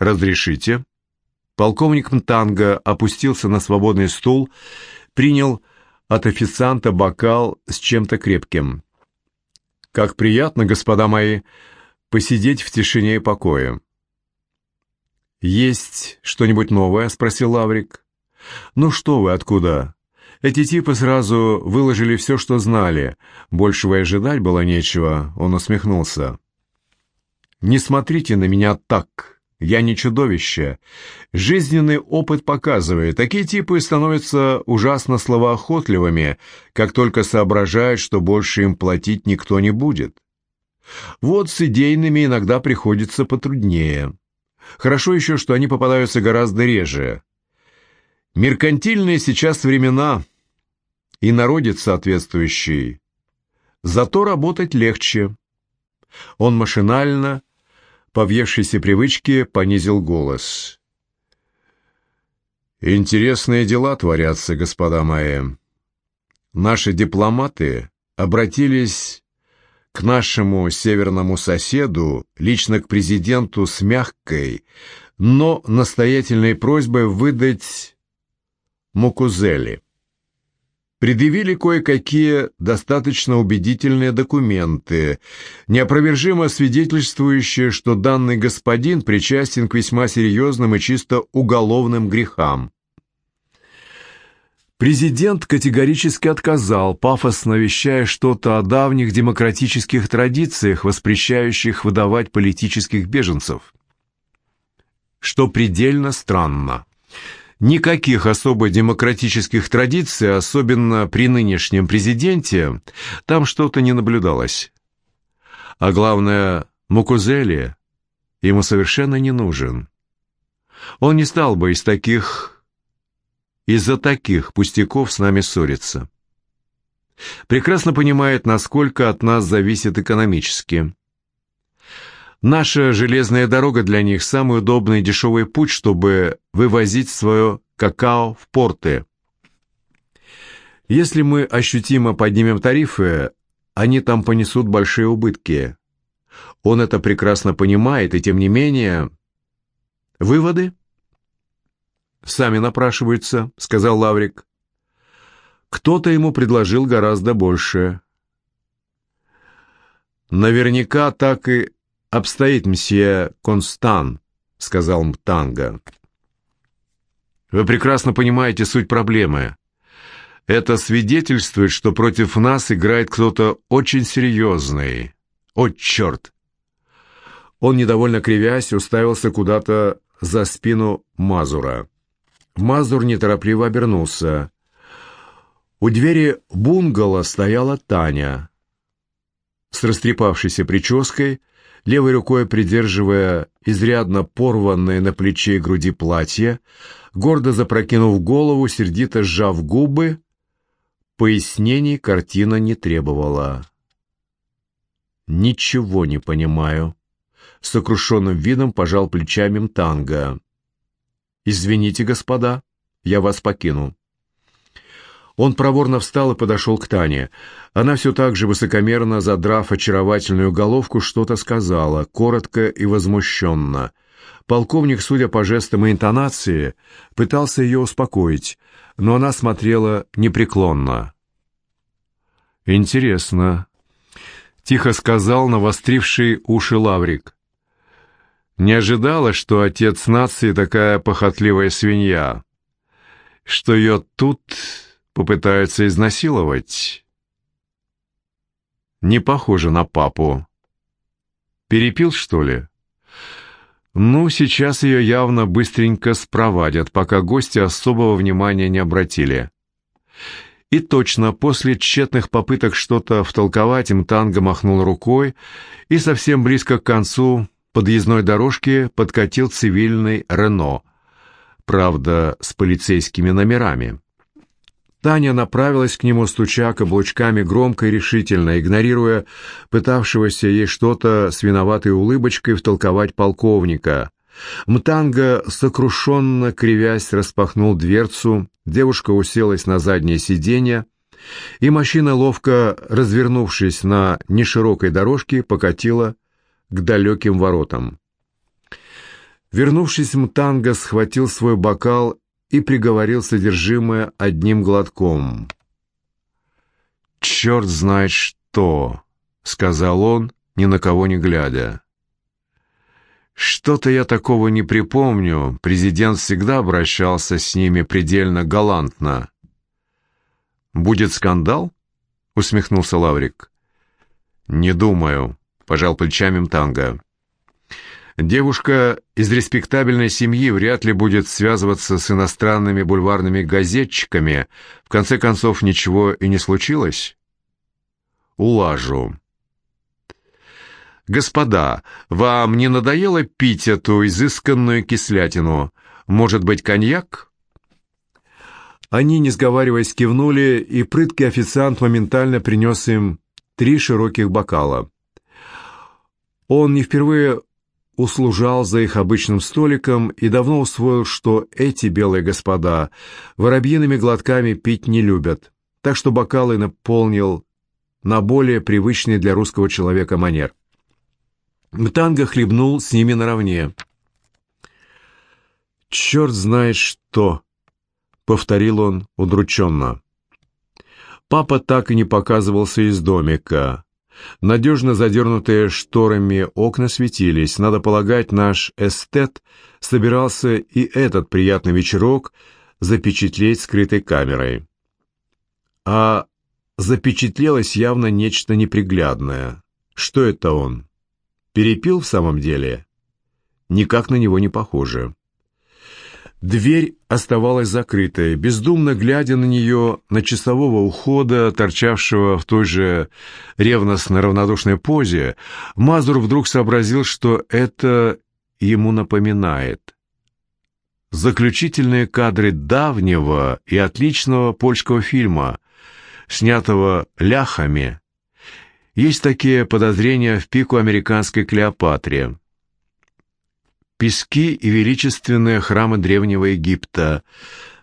«Разрешите?» Полковник Мтанга опустился на свободный стул, принял от официанта бокал с чем-то крепким. «Как приятно, господа мои, посидеть в тишине и покое». «Есть что-нибудь новое?» — спросил Лаврик. «Ну что вы, откуда?» Эти типы сразу выложили все, что знали. Большего и ожидать было нечего, он усмехнулся. «Не смотрите на меня так. Я не чудовище. Жизненный опыт показывает, такие типы становятся ужасно словоохотливыми, как только соображают, что больше им платить никто не будет. Вот с идейными иногда приходится потруднее. Хорошо еще, что они попадаются гораздо реже. Меркантильные сейчас времена, и народец соответствующий. Зато работать легче. Он машинально по въевшейся привычке понизил голос. «Интересные дела творятся, господа мои. Наши дипломаты обратились к нашему северному соседу, лично к президенту с мягкой, но настоятельной просьбой выдать Мукузели предъявили кое-какие достаточно убедительные документы, неопровержимо свидетельствующие, что данный господин причастен к весьма серьезным и чисто уголовным грехам. Президент категорически отказал, пафосно вещая что-то о давних демократических традициях, воспрещающих выдавать политических беженцев. Что предельно странно. Никаких особо демократических традиций, особенно при нынешнем президенте, там что-то не наблюдалось. А главное, Мукузели ему совершенно не нужен. Он не стал бы из таких... из-за таких пустяков с нами ссориться. Прекрасно понимает, насколько от нас зависит экономически. Наша железная дорога для них – самый удобный и дешевый путь, чтобы вывозить свое какао в порты. Если мы ощутимо поднимем тарифы, они там понесут большие убытки. Он это прекрасно понимает, и тем не менее... Выводы? «Сами напрашиваются», — сказал Лаврик. Кто-то ему предложил гораздо больше. Наверняка так и обстоит мсье Констан», — сказал Мтанга. «Вы прекрасно понимаете суть проблемы. Это свидетельствует, что против нас играет кто-то очень серьезный. О, черт!» Он, недовольно кривясь, уставился куда-то за спину Мазура. Мазур неторопливо обернулся. У двери бунгало стояла Таня. С растрепавшейся прической, левой рукой придерживая изрядно порванное на плече и груди платье, гордо запрокинув голову, сердито сжав губы, пояснений картина не требовала. «Ничего не понимаю», — сокрушенным видом пожал плечами Мтанга. «Извините, господа, я вас покину». Он проворно встал и подошел к Тане. Она все так же высокомерно, задрав очаровательную головку, что-то сказала, коротко и возмущенно. Полковник, судя по жестам и интонации, пытался ее успокоить, но она смотрела непреклонно. «Интересно», — тихо сказал навостривший уши Лаврик. «Не ожидала, что отец нации такая похотливая свинья, что ее тут попытаются изнасиловать. Не похоже на папу. Перепил, что ли? Ну, сейчас ее явно быстренько спровадят, пока гости особого внимания не обратили. И точно, после тщетных попыток что-то втолковать, им танго махнул рукой, и совсем близко к концу подъездной дорожки подкатил цивильный «Рено», правда, с полицейскими номерами. Таня направилась к нему, стуча каблучками громко и решительно, игнорируя пытавшегося ей что-то с виноватой улыбочкой втолковать полковника. Мтанга, сокрушенно кривясь, распахнул дверцу, девушка уселась на заднее сиденье, и машина, ловко развернувшись на неширокой дорожке, покатила к далеким воротам. Вернувшись, Мтанга схватил свой бокал и приговорил содержимое одним глотком. «Черт знает что!» — сказал он, ни на кого не глядя. «Что-то я такого не припомню. Президент всегда обращался с ними предельно галантно». «Будет скандал?» — усмехнулся Лаврик. «Не думаю», — пожал плечами Мтанга. Девушка из респектабельной семьи вряд ли будет связываться с иностранными бульварными газетчиками. В конце концов, ничего и не случилось. Улажу. «Господа, вам не надоело пить эту изысканную кислятину? Может быть, коньяк?» Они, не сговариваясь, кивнули, и прыткий официант моментально принес им три широких бокала. Он не впервые услужал за их обычным столиком и давно усвоил, что эти белые господа воробьиными глотками пить не любят, так что бокалы наполнил на более привычный для русского человека манер. Мтанга хлебнул с ними наравне. «Черт знает что!» — повторил он удрученно. Папа так и не показывался из домика. Надежно задернутые шторами окна светились. Надо полагать, наш эстет собирался и этот приятный вечерок запечатлеть скрытой камерой. А запечатлелось явно нечто неприглядное. Что это он? Перепил в самом деле? Никак на него не похоже. Дверь оставалась закрытой. Бездумно глядя на нее, на часового ухода, торчавшего в той же ревностно-равнодушной позе, Мазур вдруг сообразил, что это ему напоминает. Заключительные кадры давнего и отличного польского фильма, снятого ляхами. Есть такие подозрения в пику американской Клеопатре пески и величественные храмы Древнего Египта.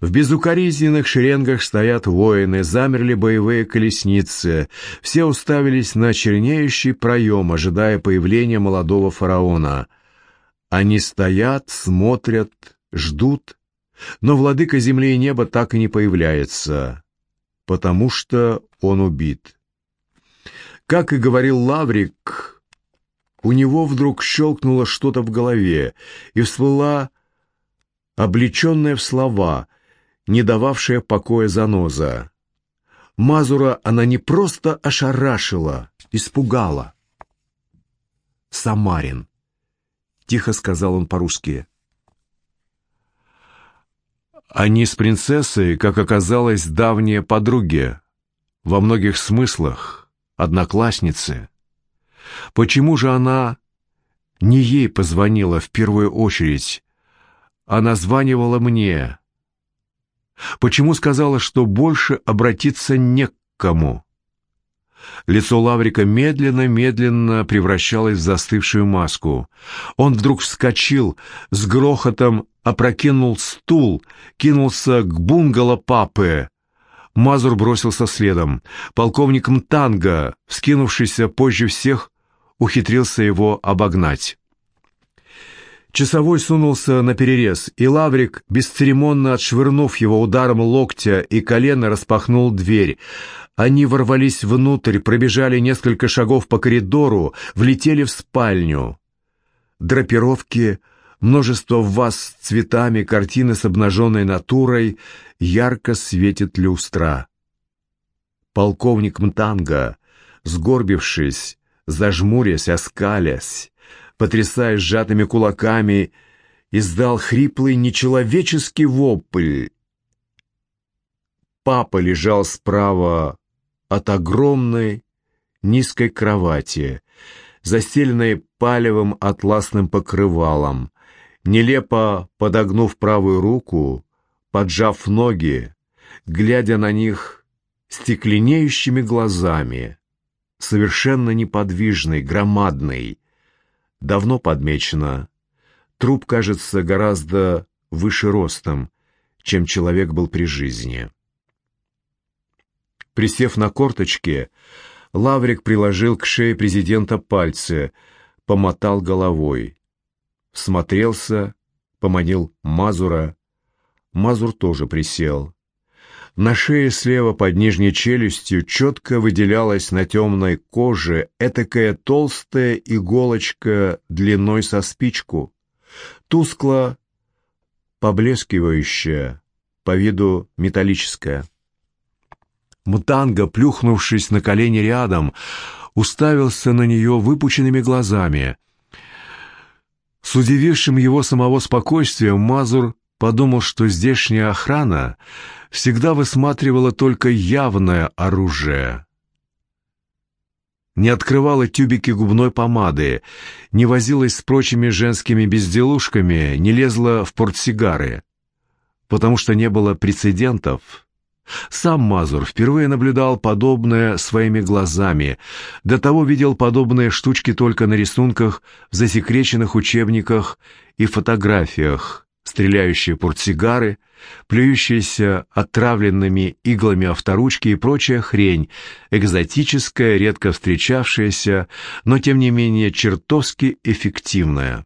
В безукоризненных шеренгах стоят воины, замерли боевые колесницы. Все уставились на чернеющий проем, ожидая появления молодого фараона. Они стоят, смотрят, ждут, но владыка земли и неба так и не появляется, потому что он убит. Как и говорил Лаврик, у него вдруг щелкнуло что-то в голове, и всплыла облеченная в слова, не дававшая покоя заноза. Мазура она не просто ошарашила, испугала. «Самарин», — тихо сказал он по-русски. Они с принцессой, как оказалось, давние подруги, во многих смыслах одноклассницы. Почему же она не ей позвонила в первую очередь, а названивала мне? Почему сказала, что больше обратиться не к кому? Лицо Лаврика медленно-медленно превращалось в застывшую маску. Он вдруг вскочил, с грохотом опрокинул стул, кинулся к бунгало папы. Мазур бросился следом. Полковник Мтанга, вскинувшийся позже всех, ухитрился его обогнать. Часовой сунулся на перерез, и Лаврик, бесцеремонно отшвырнув его ударом локтя и колена, распахнул дверь. Они ворвались внутрь, пробежали несколько шагов по коридору, влетели в спальню. Драпировки, множество ваз с цветами, картины с обнаженной натурой, ярко светит люстра. Полковник Мтанга, сгорбившись, зажмурясь, оскалясь, потрясая сжатыми кулаками, издал хриплый нечеловеческий вопль. Папа лежал справа от огромной низкой кровати, застеленной палевым атласным покрывалом, нелепо подогнув правую руку, поджав ноги, глядя на них стекленеющими глазами совершенно неподвижный, громадный. Давно подмечено. Труп кажется гораздо выше ростом, чем человек был при жизни. Присев на корточки, Лаврик приложил к шее президента пальцы, помотал головой. всмотрелся, поманил Мазура. Мазур тоже присел. На шее слева под нижней челюстью четко выделялась на темной коже этакая толстая иголочка длиной со спичку, тускло поблескивающая, по виду металлическая. Мутанга, плюхнувшись на колени рядом, уставился на нее выпученными глазами. С удивившим его самого спокойствием Мазур подумал, что здешняя охрана всегда высматривала только явное оружие. Не открывала тюбики губной помады, не возилась с прочими женскими безделушками, не лезла в портсигары, потому что не было прецедентов — сам Мазур впервые наблюдал подобное своими глазами, до того видел подобные штучки только на рисунках в засекреченных учебниках и фотографиях, стреляющие портсигары, плюющиеся отравленными иглами авторучки и прочая хрень, экзотическая, редко встречавшаяся, но тем не менее чертовски эффективная.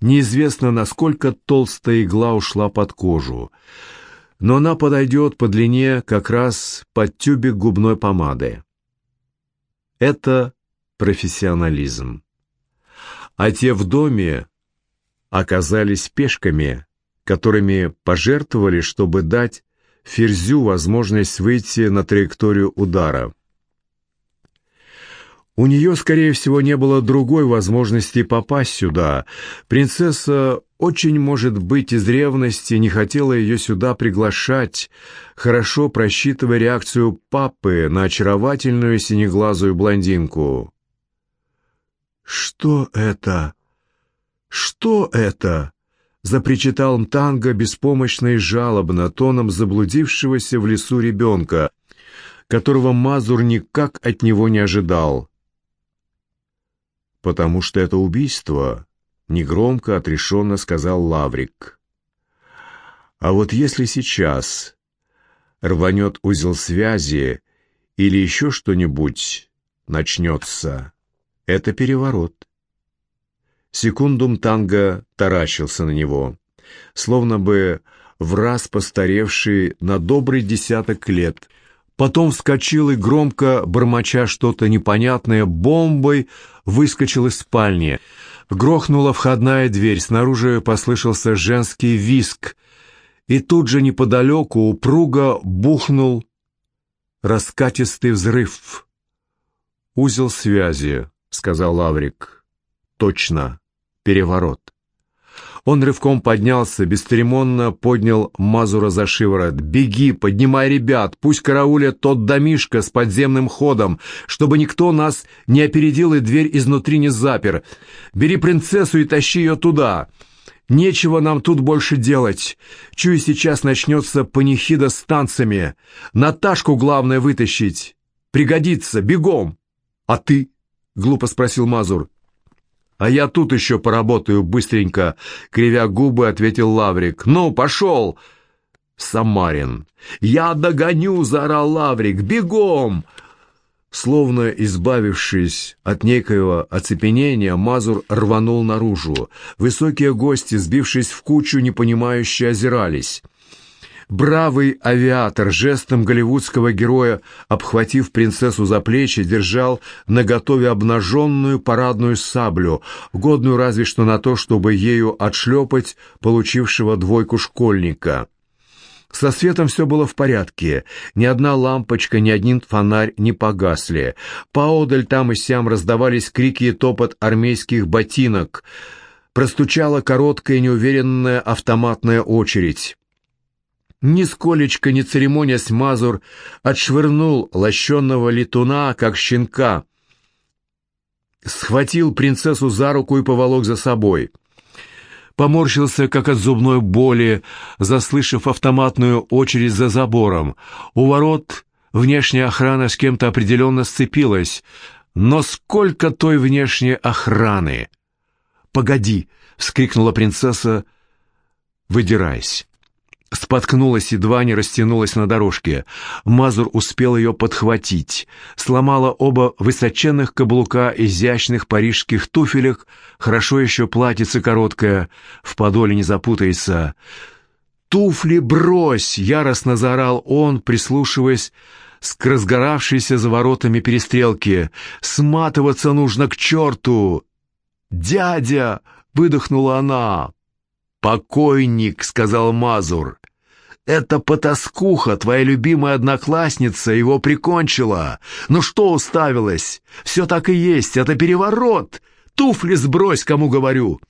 Неизвестно, насколько толстая игла ушла под кожу, но она подойдет по длине как раз под тюбик губной помады. Это профессионализм. А те в доме оказались пешками, которыми пожертвовали, чтобы дать Ферзю возможность выйти на траекторию удара. У нее, скорее всего, не было другой возможности попасть сюда. Принцесса очень, может быть, из ревности не хотела ее сюда приглашать, хорошо просчитывая реакцию папы на очаровательную синеглазую блондинку. «Что это? Что это?» — запричитал Мтанга беспомощно и жалобно, тоном заблудившегося в лесу ребенка, которого Мазур никак от него не ожидал. «Потому что это убийство», негромко, отрешенно сказал Лаврик. А вот если сейчас рванет узел связи или еще что-нибудь начнется, это переворот. Секундум танго таращился на него, словно бы в раз постаревший на добрый десяток лет. Потом вскочил и громко, бормоча что-то непонятное, бомбой выскочил из спальни — Грохнула входная дверь, снаружи послышался женский виск, и тут же неподалеку упруго бухнул раскатистый взрыв. «Узел связи», — сказал Лаврик. «Точно. Переворот». Он рывком поднялся, бесцеремонно поднял Мазура за шиворот. «Беги, поднимай ребят, пусть караулят тот домишко с подземным ходом, чтобы никто нас не опередил и дверь изнутри не запер. Бери принцессу и тащи ее туда. Нечего нам тут больше делать. Чую, сейчас начнется панихида с танцами. Наташку главное вытащить. Пригодится, бегом!» «А ты?» — глупо спросил Мазур. «А я тут еще поработаю быстренько», — кривя губы, ответил Лаврик. «Ну, пошел!» «Самарин!» «Я догоню!» — заорал Лаврик. «Бегом!» Словно избавившись от некоего оцепенения, Мазур рванул наружу. Высокие гости, сбившись в кучу, непонимающе озирались. Бравый авиатор, жестом голливудского героя, обхватив принцессу за плечи, держал наготове обнаженную парадную саблю, годную разве что на то, чтобы ею отшлепать получившего двойку школьника. Со светом все было в порядке, ни одна лампочка, ни один фонарь не погасли. Поодаль там и сям раздавались крики и топот армейских ботинок. Простучала короткая неуверенная автоматная очередь. Нисколечко не церемонясь, Мазур отшвырнул лощенного летуна, как щенка. Схватил принцессу за руку и поволок за собой. Поморщился, как от зубной боли, заслышав автоматную очередь за забором. У ворот внешняя охрана с кем-то определенно сцепилась. Но сколько той внешней охраны! «Погоди!» — вскрикнула принцесса, выдираясь. Споткнулась, едва не растянулась на дорожке. Мазур успел ее подхватить. Сломала оба высоченных каблука изящных парижских туфелек, хорошо еще платьице короткое, в подоле не запутается. «Туфли брось!» — яростно заорал он, прислушиваясь к разгоравшейся за воротами перестрелки. «Сматываться нужно к черту!» «Дядя!» — выдохнула она. «Покойник!» — сказал Мазур. «Эта потаскуха, твоя любимая одноклассница, его прикончила. Ну что уставилась? Все так и есть, это переворот! Туфли сбрось, кому говорю!»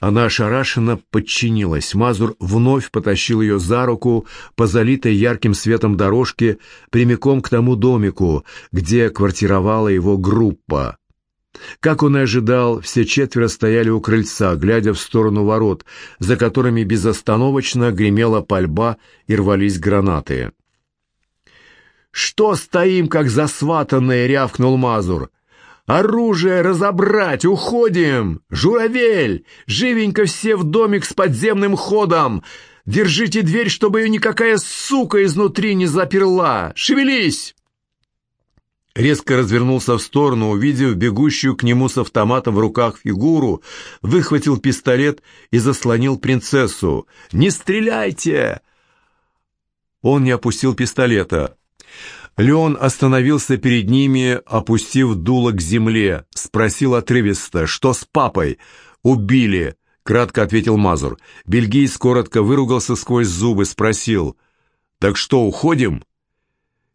Она ошарашенно подчинилась. Мазур вновь потащил ее за руку по залитой ярким светом дорожке прямиком к тому домику, где квартировала его группа. Как он и ожидал, все четверо стояли у крыльца, глядя в сторону ворот, за которыми безостановочно гремела пальба и рвались гранаты. «Что стоим, как засватанные?» — рявкнул Мазур. «Оружие разобрать! Уходим! Журавель! Живенько все в домик с подземным ходом! Держите дверь, чтобы ее никакая сука изнутри не заперла! Шевелись!» Резко развернулся в сторону, увидев бегущую к нему с автоматом в руках фигуру, выхватил пистолет и заслонил принцессу. «Не стреляйте!» Он не опустил пистолета. Леон остановился перед ними, опустив дуло к земле. Спросил отрывисто, что с папой? «Убили», — кратко ответил Мазур. Бельгиец коротко выругался сквозь зубы, спросил. «Так что, уходим?»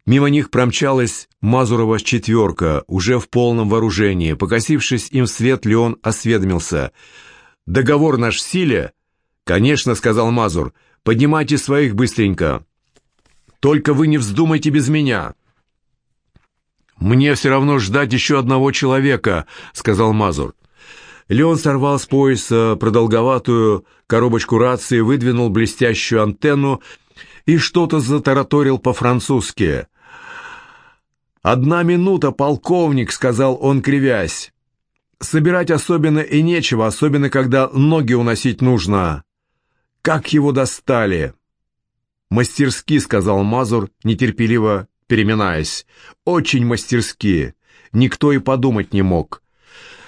Мимо них промчалась Мазурова четверка, уже в полном вооружении. Покосившись им вслед, Леон осведомился. «Договор наш в силе?» «Конечно», — сказал Мазур. «Поднимайте своих быстренько. Только вы не вздумайте без меня». «Мне все равно ждать еще одного человека», — сказал Мазур. Леон сорвал с пояса продолговатую коробочку рации, выдвинул блестящую антенну и что-то затараторил по-французски. «Одна минута, полковник», — сказал он, кривясь. «Собирать особенно и нечего, особенно когда ноги уносить нужно. Как его достали!» «Мастерски», — сказал Мазур, нетерпеливо переминаясь. «Очень мастерски. Никто и подумать не мог».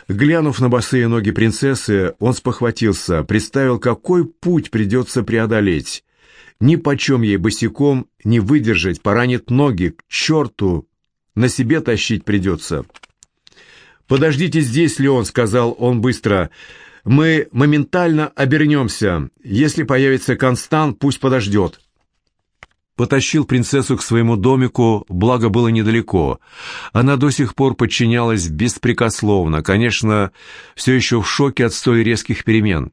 Глянув на босые ноги принцессы, он спохватился, представил, какой путь придется преодолеть. Ни почем ей босиком не выдержать, поранит ноги, к черту, на себе тащить придется. «Подождите здесь, Леон», — сказал он быстро. «Мы моментально обернемся. Если появится Констант, пусть подождет». Потащил принцессу к своему домику, благо было недалеко. Она до сих пор подчинялась беспрекословно, конечно, все еще в шоке от столь резких перемен.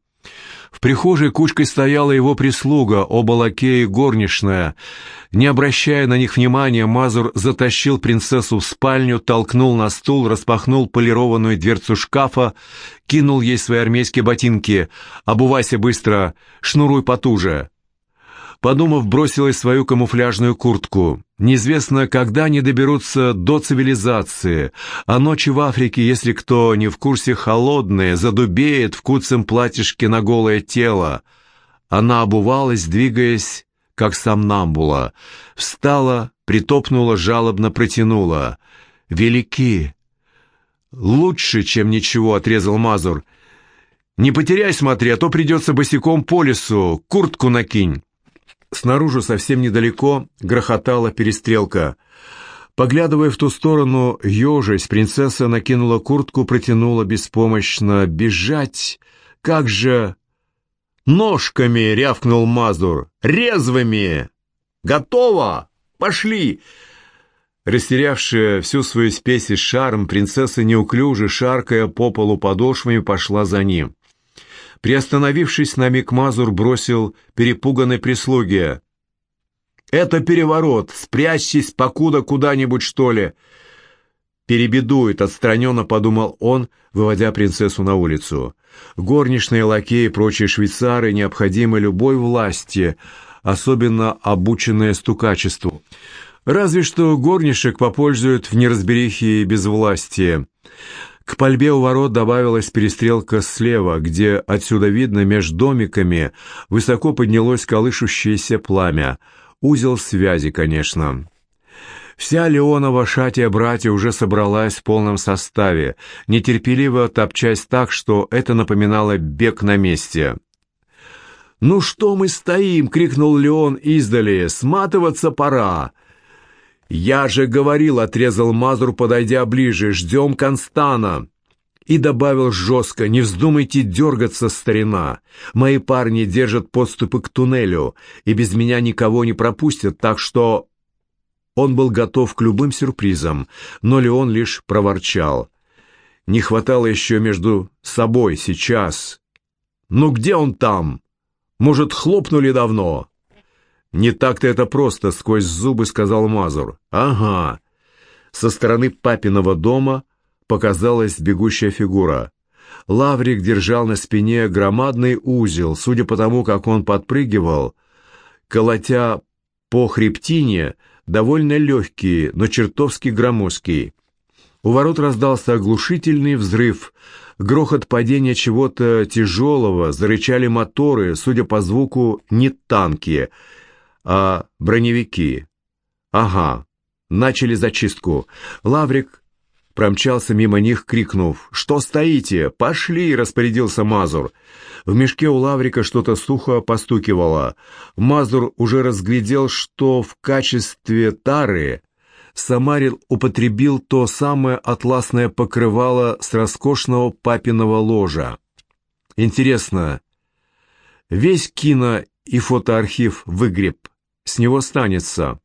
В прихожей кучкой стояла его прислуга, оба лакея и горничная. Не обращая на них внимания, Мазур затащил принцессу в спальню, толкнул на стул, распахнул полированную дверцу шкафа, кинул ей свои армейские ботинки. «Обувайся быстро, шнуруй потуже». Подумав, бросилась свою камуфляжную куртку. Неизвестно, когда они доберутся до цивилизации, а ночи в Африке, если кто не в курсе, холодные, задубеет в куцем платьишке на голое тело. Она обувалась, двигаясь, как сомнамбула. Встала, притопнула, жалобно протянула. «Велики!» «Лучше, чем ничего», — отрезал Мазур. «Не потеряй, смотри, а то придется босиком по лесу, куртку накинь». Снаружи совсем недалеко грохотала перестрелка. Поглядывая в ту сторону, ежась, принцесса накинула куртку, протянула беспомощно. «Бежать? Как же...» «Ножками!» — рявкнул Мазур. «Резвыми! Готово! Пошли!» Растерявшая всю свою спесь и шарм, принцесса неуклюже, шаркая по полу подошвами, пошла за ним. Приостановившись на миг, Мазур бросил перепуганной прислуге. «Это переворот! Спрячьтесь, покуда куда-нибудь, что ли!» «Перебедует», — отстраненно подумал он, выводя принцессу на улицу. «Горничные лакеи и прочие швейцары необходимы любой власти, особенно обученные стукачеству. Разве что горничек попользуют в неразберихе и безвластии. К пальбе у ворот добавилась перестрелка слева, где отсюда видно, между домиками высоко поднялось колышущееся пламя. Узел связи, конечно. Вся Леонова шатия братья уже собралась в полном составе, нетерпеливо топчась так, что это напоминало бег на месте. «Ну что мы стоим?» — крикнул Леон издали. «Сматываться пора!» «Я же говорил», — отрезал Мазур, подойдя ближе, — «ждем Констана». И добавил жестко, «Не вздумайте дергаться, старина. Мои парни держат подступы к туннелю, и без меня никого не пропустят, так что...» Он был готов к любым сюрпризам, но Леон лишь проворчал. «Не хватало еще между собой сейчас». «Ну где он там? Может, хлопнули давно?» «Не так-то это просто», — сквозь зубы сказал Мазур. «Ага». Со стороны папиного дома показалась бегущая фигура. Лаврик держал на спине громадный узел, судя по тому, как он подпрыгивал, колотя по хребтине, довольно легкий, но чертовски громоздкий. У ворот раздался оглушительный взрыв, грохот падения чего-то тяжелого, зарычали моторы, судя по звуку, не танки — а броневики? Ага, начали зачистку. Лаврик промчался мимо них, крикнув «Что стоите? Пошли!» — распорядился Мазур. В мешке у Лаврика что-то сухо постукивало. Мазур уже разглядел, что в качестве тары Самарин употребил то самое атласное покрывало с роскошного папиного ложа. Интересно, весь кино и фотоархив выгреб с него станется.